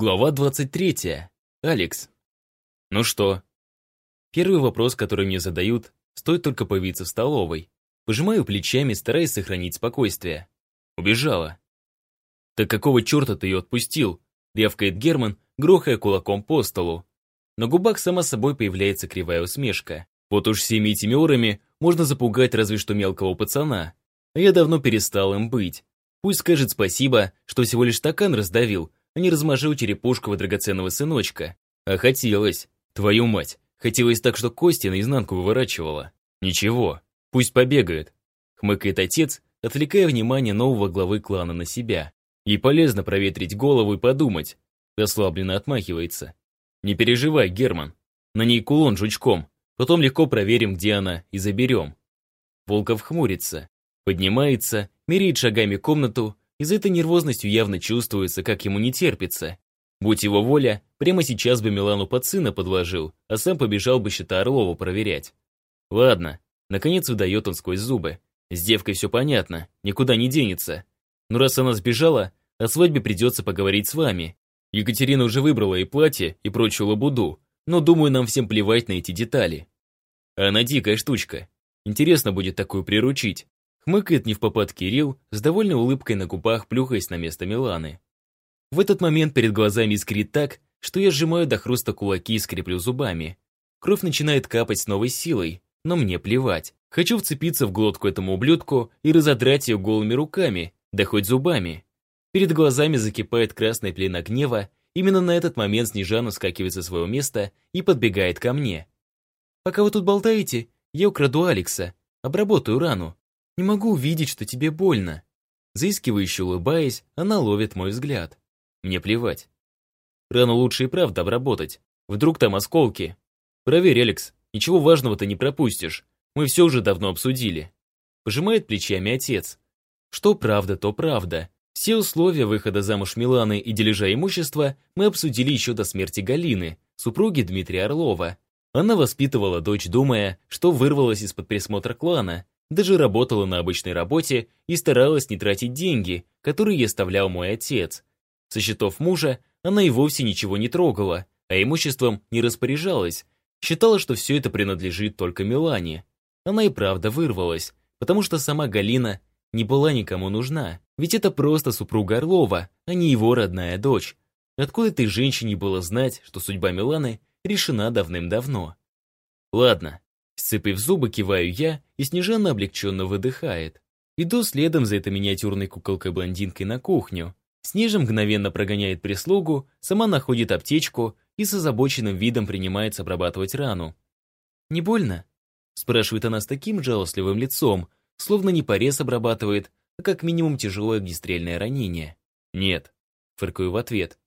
Глава 23. Алекс. Ну что? Первый вопрос, который мне задают, стоит только появиться в столовой. Пожимаю плечами, стараясь сохранить спокойствие. Убежала. «Так какого черта ты ее отпустил?» рявкает Герман, грохая кулаком по столу. На губах сама собой появляется кривая усмешка. Вот уж всеми этими орами можно запугать разве что мелкого пацана. А я давно перестал им быть. Пусть скажет спасибо, что всего лишь стакан раздавил, а не размажил черепушку драгоценного сыночка. А хотелось. Твою мать. Хотелось так, что кости наизнанку выворачивала. Ничего, пусть побегает. Хмыкает отец, отвлекая внимание нового главы клана на себя. Ей полезно проветрить голову и подумать. Расслабленно отмахивается. Не переживай, Герман. На ней кулон жучком. Потом легко проверим, где она, и заберем. Волков хмурится. Поднимается, меряет шагами комнату, и за этой нервозностью явно чувствуется, как ему не терпится. Будь его воля, прямо сейчас бы Милану под сына подложил, а сам побежал бы счета Орлова проверять. Ладно, наконец выдает он сквозь зубы. С девкой все понятно, никуда не денется. Но раз она сбежала, о свадьбе придется поговорить с вами. Екатерина уже выбрала и платье, и прочую лабуду, но думаю, нам всем плевать на эти детали. А она дикая штучка. Интересно будет такую приручить. Хмыкает не в попад Кирилл, с довольной улыбкой на губах плюхаясь на место Миланы. В этот момент перед глазами искрит так, что я сжимаю до хруста кулаки и скреплю зубами. Кровь начинает капать с новой силой, но мне плевать. Хочу вцепиться в глотку этому ублюдку и разодрать ее голыми руками, да хоть зубами. Перед глазами закипает красная пелена гнева, именно на этот момент Снежана скакивает со своего места и подбегает ко мне. «Пока вы тут болтаете, я украду Алекса, обработаю рану. Не могу увидеть, что тебе больно». Заискивающе улыбаясь, она ловит мой взгляд. Мне плевать. Рану лучше и правда обработать. Вдруг там осколки. Проверь, Алекс, ничего важного ты не пропустишь. Мы все уже давно обсудили. Пожимает плечами отец. Что правда, то правда. Все условия выхода замуж Миланы и дележа имущества мы обсудили еще до смерти Галины, супруги Дмитрия Орлова. Она воспитывала дочь, думая, что вырвалась из-под присмотра клана, даже работала на обычной работе и старалась не тратить деньги, которые ей оставлял мой отец. Со счетов мужа она и вовсе ничего не трогала, а имуществом не распоряжалась. Считала, что все это принадлежит только Милане. Она и правда вырвалась, потому что сама Галина не была никому нужна. Ведь это просто супруга Орлова, а не его родная дочь. Откуда этой женщине было знать, что судьба Миланы решена давным-давно? Ладно, Сцепив зубы, киваю я, и Снежана облегченно выдыхает. Иду следом за этой миниатюрной куколкой-блондинкой на кухню. Снежа мгновенно прогоняет прислугу, сама находит аптечку и с озабоченным видом принимается обрабатывать рану. «Не больно?» спрашивает она с таким жалостливым лицом, словно не порез обрабатывает, а как минимум тяжелое огнестрельное ранение. «Нет», фыркаю в ответ.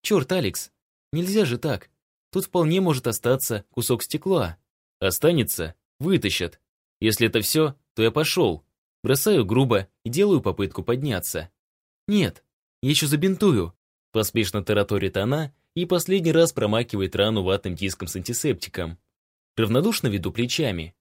«Черт, Алекс, нельзя же так. Тут вполне может остаться кусок стекла». Останется — вытащат. Если это все, то я пошел. Бросаю грубо и делаю попытку подняться. Нет, я еще забинтую. Поспешно тараторит она и последний раз промакивает рану ватным диском с антисептиком. Равнодушно веду плечами.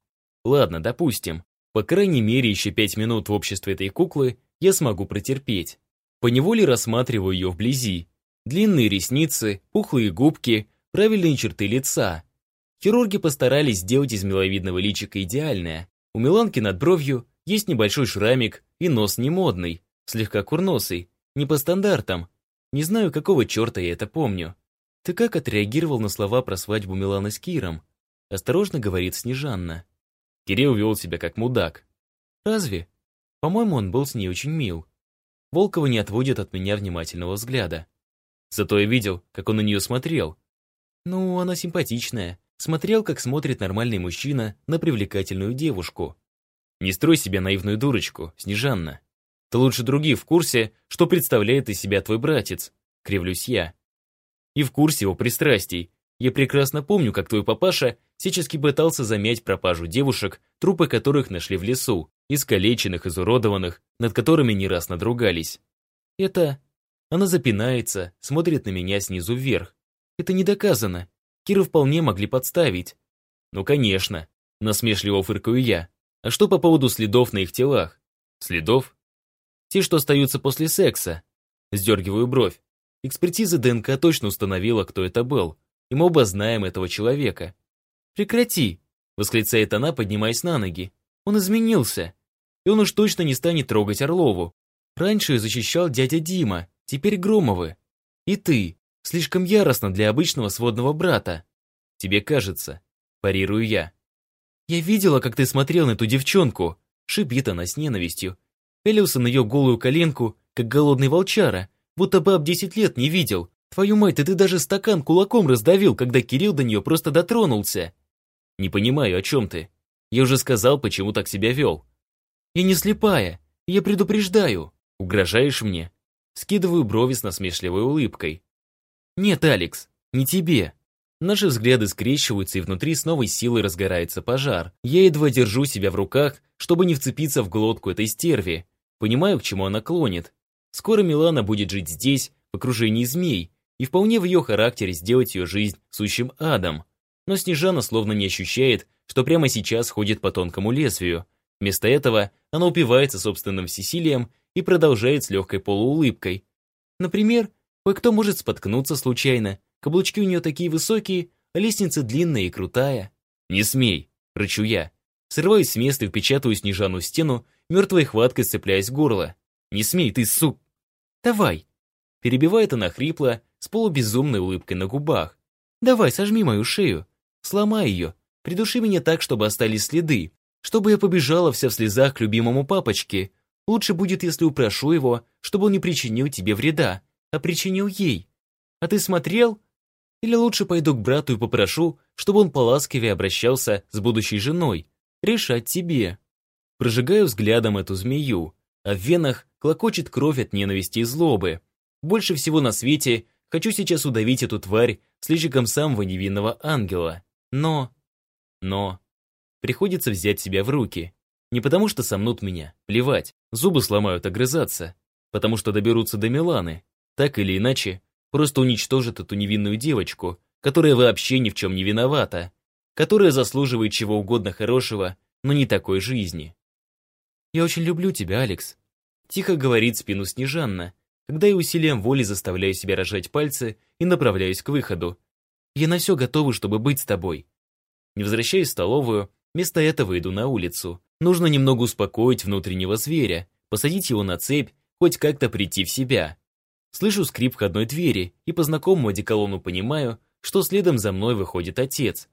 Ладно, допустим. По крайней мере, еще пять минут в обществе этой куклы я смогу протерпеть. Поневоле рассматриваю ее вблизи. Длинные ресницы, пухлые губки, правильные черты лица. Хирурги постарались сделать из миловидного личика идеальное. У Миланки над бровью есть небольшой шрамик и нос не модный, слегка курносый, не по стандартам. Не знаю, какого черта я это помню. Ты как отреагировал на слова про свадьбу Миланы с Киром? Осторожно говорит Снежанна. Кирилл вел себя как мудак. Разве? По-моему, он был с ней очень мил. Волкова не отводит от меня внимательного взгляда. Зато я видел, как он на нее смотрел. Ну, она симпатичная. Смотрел, как смотрит нормальный мужчина на привлекательную девушку. Не строй себе наивную дурочку, Снежанна. Ты лучше других в курсе, что представляет из себя твой братец, кривлюсь я. И в курсе его пристрастий. Я прекрасно помню, как твой папаша всячески пытался замять пропажу девушек, трупы которых нашли в лесу, искалеченных, изуродованных, над которыми не раз надругались. Это... Она запинается, смотрит на меня снизу вверх. Это не доказано. Кира вполне могли подставить. Ну, конечно, насмешливо фыркаю я. А что по поводу следов на их телах? Следов? Те, что остаются после секса. Сдергиваю бровь. Экспертиза ДНК точно установила, кто это был, и мы оба знаем этого человека. «Прекрати!» — восклицает она, поднимаясь на ноги. «Он изменился, и он уж точно не станет трогать Орлову. Раньше защищал дядя Дима, теперь Громовы. И ты, слишком яростно для обычного сводного брата. Тебе кажется, парирую я. Я видела, как ты смотрел на эту девчонку, шипит она с ненавистью. Пелился на ее голую коленку, как голодный волчара, будто баб десять лет не видел. Твою мать, ты даже стакан кулаком раздавил, когда Кирилл до нее просто дотронулся. Не понимаю, о чем ты. Я уже сказал, почему так себя вел. Я не слепая, я предупреждаю. Угрожаешь мне? Скидываю брови с насмешливой улыбкой. Нет, Алекс, не тебе. Наши взгляды скрещиваются, и внутри с новой силой разгорается пожар. Я едва держу себя в руках, чтобы не вцепиться в глотку этой стерви. Понимаю, к чему она клонит. Скоро Милана будет жить здесь, в окружении змей, и вполне в ее характере сделать ее жизнь сущим адом. Но Снежана словно не ощущает, что прямо сейчас ходит по тонкому лезвию. Вместо этого она упивается собственным всесилием и продолжает с легкой полуулыбкой. Например, кое-кто может споткнуться случайно, каблучки у нее такие высокие, а лестница длинная и крутая. «Не смей!» — рычу я. Срываюсь с места и впечатываю Снежану в стену, мертвой хваткой цепляясь в горло. «Не смей, ты сук!» «Давай!» Перебивает она хрипло, с полубезумной улыбкой на губах. «Давай, сожми мою шею, сломай ее, придуши меня так, чтобы остались следы, чтобы я побежала вся в слезах к любимому папочке, Лучше будет, если упрошу его, чтобы он не причинил тебе вреда, а причинил ей. А ты смотрел? Или лучше пойду к брату и попрошу, чтобы он поласковее обращался с будущей женой. Решать тебе. Прожигаю взглядом эту змею, а в венах клокочет кровь от ненависти и злобы. Больше всего на свете хочу сейчас удавить эту тварь с личиком самого невинного ангела. Но... Но... Приходится взять себя в руки. Не потому что сомнут меня, плевать, зубы сломают огрызаться, потому что доберутся до Миланы, так или иначе, просто уничтожат эту невинную девочку, которая вообще ни в чем не виновата, которая заслуживает чего угодно хорошего, но не такой жизни. «Я очень люблю тебя, Алекс», — тихо говорит спину Снежанна, когда я усилием воли заставляю себя рожать пальцы и направляюсь к выходу. «Я на все готова, чтобы быть с тобой». Не возвращаюсь в столовую, вместо этого иду на улицу, Нужно немного успокоить внутреннего зверя, посадить его на цепь, хоть как-то прийти в себя. Слышу скрип входной двери и по знакомому одеколону понимаю, что следом за мной выходит отец.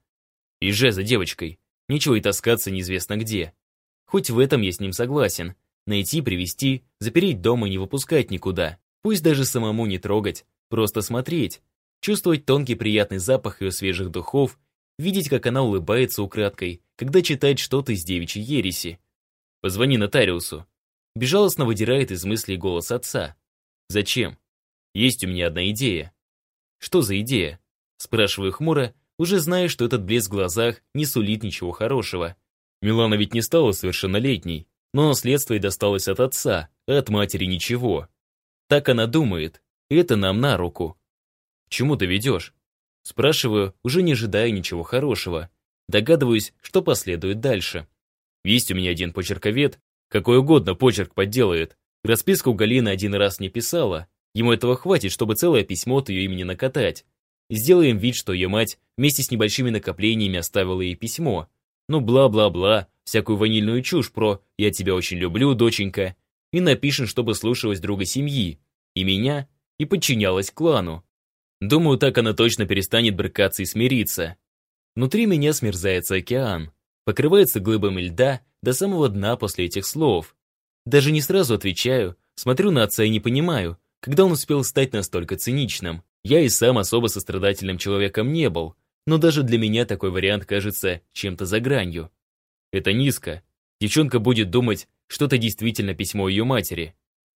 Езжай за девочкой, нечего и таскаться неизвестно где. Хоть в этом я с ним согласен. Найти, привести, запереть дома и не выпускать никуда. Пусть даже самому не трогать, просто смотреть. Чувствовать тонкий приятный запах ее свежих духов видеть, как она улыбается украдкой, когда читает что-то из девичьей ереси. «Позвони нотариусу». Безжалостно выдирает из мыслей голос отца. «Зачем? Есть у меня одна идея». «Что за идея?» Спрашиваю хмуро, уже зная, что этот блеск в глазах не сулит ничего хорошего. Милана ведь не стала совершеннолетней, но наследство и досталось от отца, а от матери ничего. Так она думает, это нам на руку. К чему ты ведешь? Спрашиваю, уже не ожидая ничего хорошего. Догадываюсь, что последует дальше. Есть у меня один почерковед, какой угодно почерк подделает. Расписку Галина один раз не писала. Ему этого хватит, чтобы целое письмо от ее имени накатать. Сделаем вид, что ее мать вместе с небольшими накоплениями оставила ей письмо. Ну бла-бла-бла, всякую ванильную чушь про «я тебя очень люблю, доченька». И напишем, чтобы слушалась друга семьи. И меня, и подчинялась клану. Думаю, так она точно перестанет брыкаться и смириться. Внутри меня смерзается океан, покрывается глыбами льда до самого дна после этих слов. Даже не сразу отвечаю, смотрю на отца и не понимаю, когда он успел стать настолько циничным. Я и сам особо сострадательным человеком не был, но даже для меня такой вариант кажется чем-то за гранью. Это низко. Девчонка будет думать, что это действительно письмо ее матери.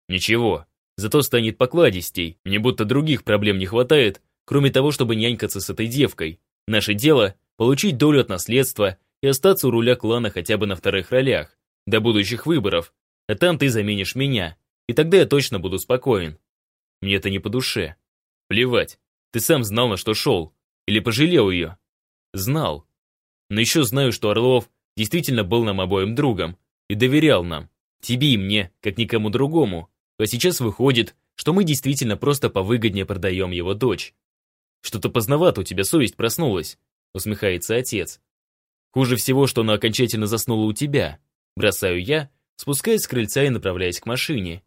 Ничего, Зато станет покладистей. Мне будто других проблем не хватает, кроме того, чтобы нянькаться с этой девкой. Наше дело – получить долю от наследства и остаться у руля клана хотя бы на вторых ролях, до будущих выборов. А там ты заменишь меня, и тогда я точно буду спокоен. Мне это не по душе. Плевать, ты сам знал, на что шел. Или пожалел ее? Знал. Но еще знаю, что Орлов действительно был нам обоим другом и доверял нам. Тебе и мне, как никому другому. А сейчас выходит, что мы действительно просто повыгоднее продаем его дочь. Что-то поздновато у тебя совесть проснулась, усмехается отец. Хуже всего, что она окончательно заснула у тебя. Бросаю я, спускаясь с крыльца и направляясь к машине.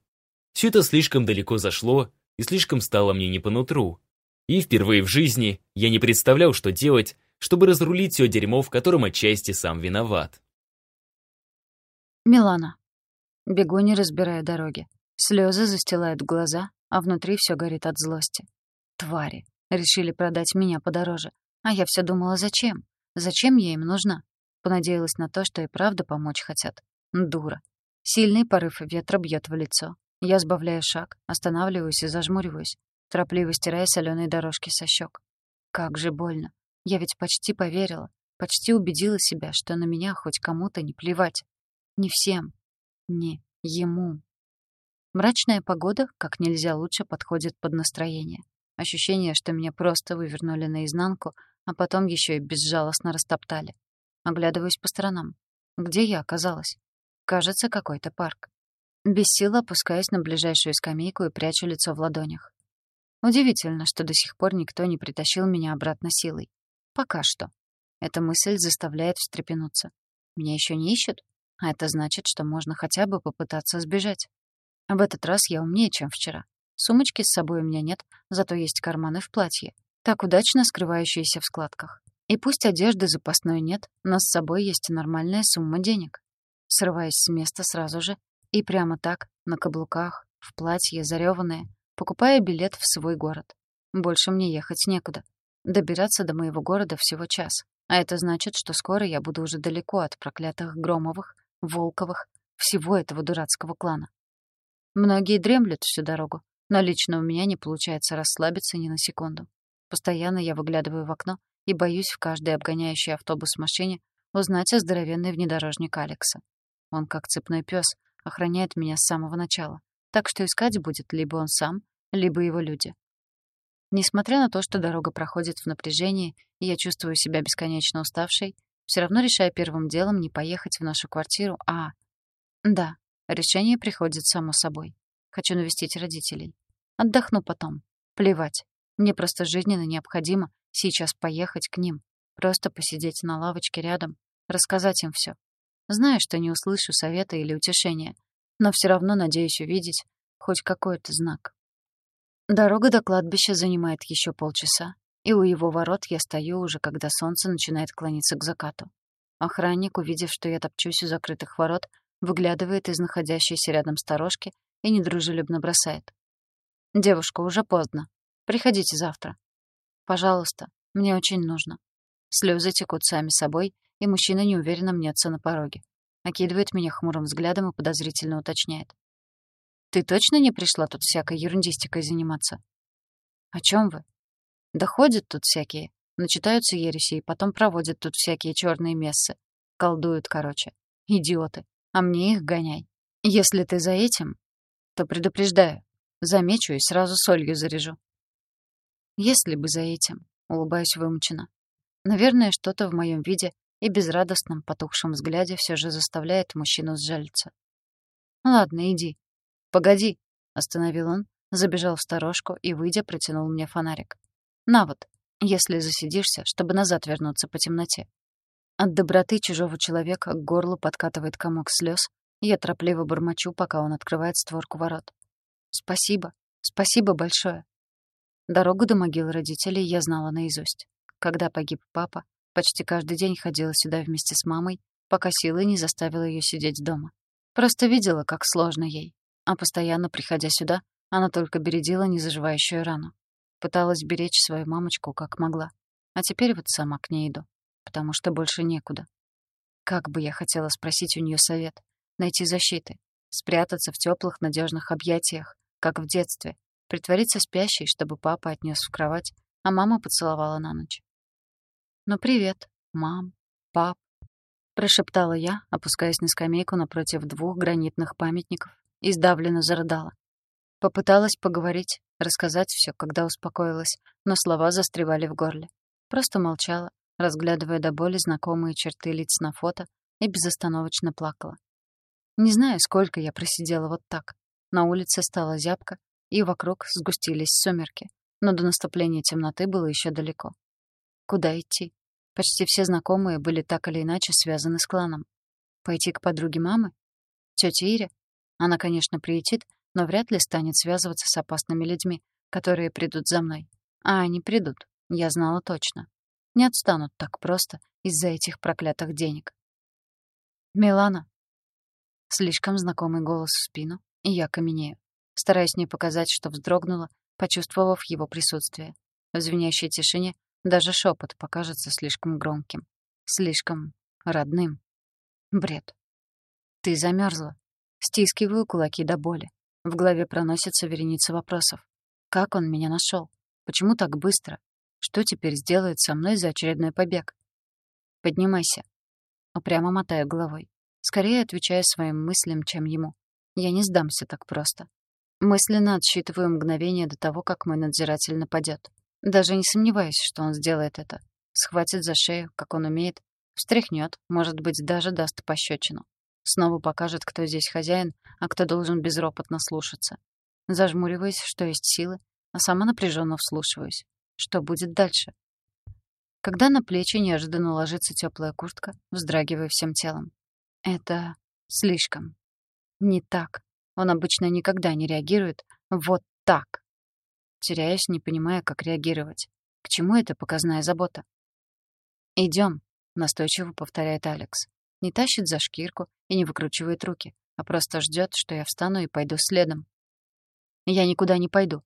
Все это слишком далеко зашло и слишком стало мне не по нутру. И впервые в жизни я не представлял, что делать, чтобы разрулить все дерьмо, в котором отчасти сам виноват. Милана. Бегу, не разбирая дороги. Слезы застилают глаза, а внутри все горит от злости. Твари. Решили продать меня подороже. А я все думала, зачем? Зачем я им нужна? Понадеялась на то, что и правда помочь хотят. Дура. Сильный порыв ветра бьет в лицо. Я сбавляю шаг, останавливаюсь и зажмуриваюсь, торопливо стирая соленые дорожки со щек. Как же больно. Я ведь почти поверила, почти убедила себя, что на меня хоть кому-то не плевать. Не всем. Не ему. Мрачная погода как нельзя лучше подходит под настроение. Ощущение, что меня просто вывернули наизнанку, а потом еще и безжалостно растоптали. Оглядываюсь по сторонам. Где я оказалась? Кажется, какой-то парк. Без сил опускаюсь на ближайшую скамейку и прячу лицо в ладонях. Удивительно, что до сих пор никто не притащил меня обратно силой. Пока что. Эта мысль заставляет встрепенуться. Меня еще не ищут? А это значит, что можно хотя бы попытаться сбежать. В этот раз я умнее, чем вчера. Сумочки с собой у меня нет, зато есть карманы в платье, так удачно скрывающиеся в складках. И пусть одежды запасной нет, но с собой есть нормальная сумма денег. Срываясь с места сразу же, и прямо так, на каблуках, в платье, зареванное, покупая билет в свой город. Больше мне ехать некуда. Добираться до моего города всего час. А это значит, что скоро я буду уже далеко от проклятых Громовых, Волковых, всего этого дурацкого клана. Многие дремлют всю дорогу, но лично у меня не получается расслабиться ни на секунду. Постоянно я выглядываю в окно и боюсь в каждой обгоняющей автобус машине узнать о здоровенный внедорожник Алекса. Он как цепной пес, охраняет меня с самого начала. Так что искать будет либо он сам, либо его люди. Несмотря на то, что дорога проходит в напряжении, и я чувствую себя бесконечно уставшей, все равно решаю первым делом не поехать в нашу квартиру, а... Да, решение приходит само собой. Хочу навестить родителей. Отдохну потом. Плевать. Мне просто жизненно необходимо сейчас поехать к ним. Просто посидеть на лавочке рядом, рассказать им все. Знаю, что не услышу совета или утешения, но все равно надеюсь увидеть хоть какой-то знак. Дорога до кладбища занимает еще полчаса, и у его ворот я стою уже, когда солнце начинает клониться к закату. Охранник, увидев, что я топчусь у закрытых ворот, выглядывает из находящейся рядом сторожки и недружелюбно бросает. «Девушка, уже поздно. Приходите завтра. Пожалуйста, мне очень нужно». Слезы текут сами собой, и мужчина неуверенно мнется на пороге. Окидывает меня хмурым взглядом и подозрительно уточняет. «Ты точно не пришла тут всякой ерундистикой заниматься?» «О чем вы?» «Да ходят тут всякие, начитаются ереси и потом проводят тут всякие черные мессы. Колдуют, короче. Идиоты. А мне их гоняй. Если ты за этим, то предупреждаю. Замечу и сразу солью заряжу». «Если бы за этим», — улыбаюсь вымученно. Наверное, что-то в моем виде и безрадостном потухшем взгляде все же заставляет мужчину сжалиться. «Ладно, иди». «Погоди», — остановил он, забежал в сторожку и, выйдя, протянул мне фонарик. «На вот, если засидишься, чтобы назад вернуться по темноте». От доброты чужого человека к горлу подкатывает комок слез, и я торопливо бормочу, пока он открывает створку ворот. «Спасибо, спасибо большое». Дорогу до могилы родителей я знала наизусть. Когда погиб папа, Почти каждый день ходила сюда вместе с мамой, пока силы не заставила ее сидеть дома. Просто видела, как сложно ей. А постоянно приходя сюда, она только бередила незаживающую рану. Пыталась беречь свою мамочку как могла. А теперь вот сама к ней иду, потому что больше некуда. Как бы я хотела спросить у нее совет, найти защиты, спрятаться в теплых, надежных объятиях, как в детстве, притвориться спящей, чтобы папа отнес в кровать, а мама поцеловала на ночь. «Ну привет, мам, пап», — прошептала я, опускаясь на скамейку напротив двух гранитных памятников, и сдавленно зарыдала. Попыталась поговорить, рассказать все, когда успокоилась, но слова застревали в горле. Просто молчала, разглядывая до боли знакомые черты лиц на фото, и безостановочно плакала. Не знаю, сколько я просидела вот так. На улице стало зябко, и вокруг сгустились сумерки. Но до наступления темноты было еще далеко. Куда идти? Почти все знакомые были так или иначе связаны с кланом. Пойти к подруге мамы? Тёте Ире? Она, конечно, приютит, но вряд ли станет связываться с опасными людьми, которые придут за мной. А они придут, я знала точно. Не отстанут так просто из-за этих проклятых денег. «Милана!» Слишком знакомый голос в спину, и я каменею, стараясь не показать, что вздрогнула, почувствовав его присутствие. В звенящей тишине даже шепот покажется слишком громким, слишком родным. Бред. Ты замерзла. Стискиваю кулаки до боли. В голове проносится вереница вопросов. Как он меня нашел? Почему так быстро? Что теперь сделает со мной за очередной побег? Поднимайся. Упрямо мотаю головой. Скорее отвечая своим мыслям, чем ему. Я не сдамся так просто. Мысленно отсчитываю мгновение до того, как мой надзиратель нападет. Даже не сомневаюсь, что он сделает это. Схватит за шею, как он умеет, встряхнет, может быть, даже даст пощечину. Снова покажет, кто здесь хозяин, а кто должен безропотно слушаться. Зажмуриваюсь, что есть силы, а сама напряженно вслушиваюсь. Что будет дальше? Когда на плечи неожиданно ложится теплая куртка, вздрагиваю всем телом. Это слишком. Не так. Он обычно никогда не реагирует вот так. Теряюсь, не понимая, как реагировать. К чему эта показная забота? Идем, настойчиво повторяет Алекс. Не тащит за шкирку и не выкручивает руки, а просто ждет, что я встану и пойду следом. Я никуда не пойду.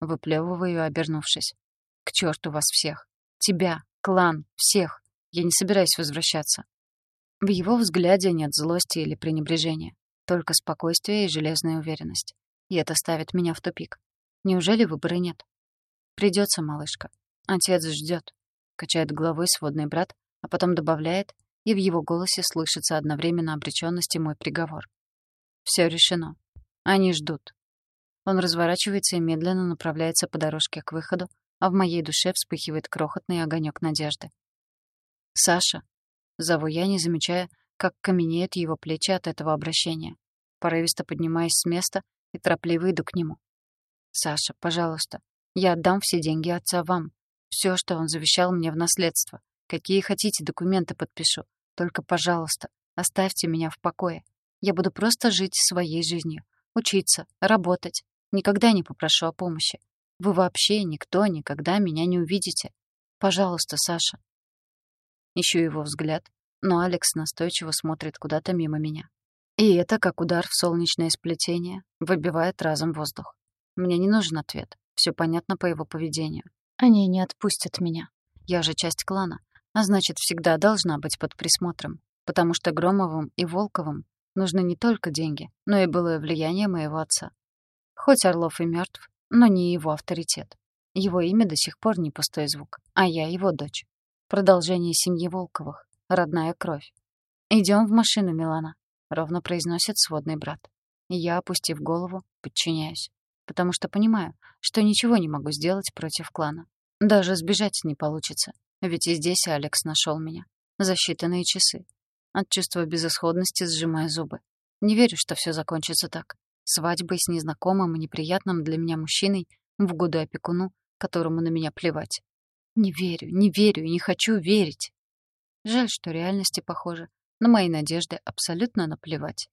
Выплевываю, обернувшись. К черту вас всех. Тебя, клан, всех. Я не собираюсь возвращаться. В его взгляде нет злости или пренебрежения, только спокойствие и железная уверенность. И это ставит меня в тупик. Неужели выбора нет? Придется, малышка. Отец ждет. Качает головой сводный брат, а потом добавляет, и в его голосе слышится одновременно обречённость и мой приговор. Все решено. Они ждут. Он разворачивается и медленно направляется по дорожке к выходу, а в моей душе вспыхивает крохотный огонек надежды. «Саша!» — зову я, не замечая, как каменеют его плечи от этого обращения. Порывисто поднимаясь с места и торопливо иду к нему. «Саша, пожалуйста, я отдам все деньги отца вам. Все, что он завещал мне в наследство. Какие хотите документы подпишу. Только, пожалуйста, оставьте меня в покое. Я буду просто жить своей жизнью. Учиться, работать. Никогда не попрошу о помощи. Вы вообще никто никогда меня не увидите. Пожалуйста, Саша». Ищу его взгляд, но Алекс настойчиво смотрит куда-то мимо меня. И это как удар в солнечное сплетение, выбивает разом воздух. Мне не нужен ответ. Все понятно по его поведению. Они не отпустят меня. Я же часть клана, а значит, всегда должна быть под присмотром, потому что Громовым и Волковым нужны не только деньги, но и былое влияние моего отца. Хоть Орлов и мертв, но не его авторитет. Его имя до сих пор не пустой звук, а я его дочь. Продолжение семьи Волковых, родная кровь. Идем в машину, Милана», — ровно произносит сводный брат. Я, опустив голову, подчиняюсь потому что понимаю, что ничего не могу сделать против клана. Даже сбежать не получится, ведь и здесь Алекс нашел меня. За считанные часы. От чувства безысходности сжимая зубы. Не верю, что все закончится так. Свадьбой с незнакомым и неприятным для меня мужчиной в году опекуну, которому на меня плевать. Не верю, не верю и не хочу верить. Жаль, что реальности, похоже, на мои надежды абсолютно наплевать.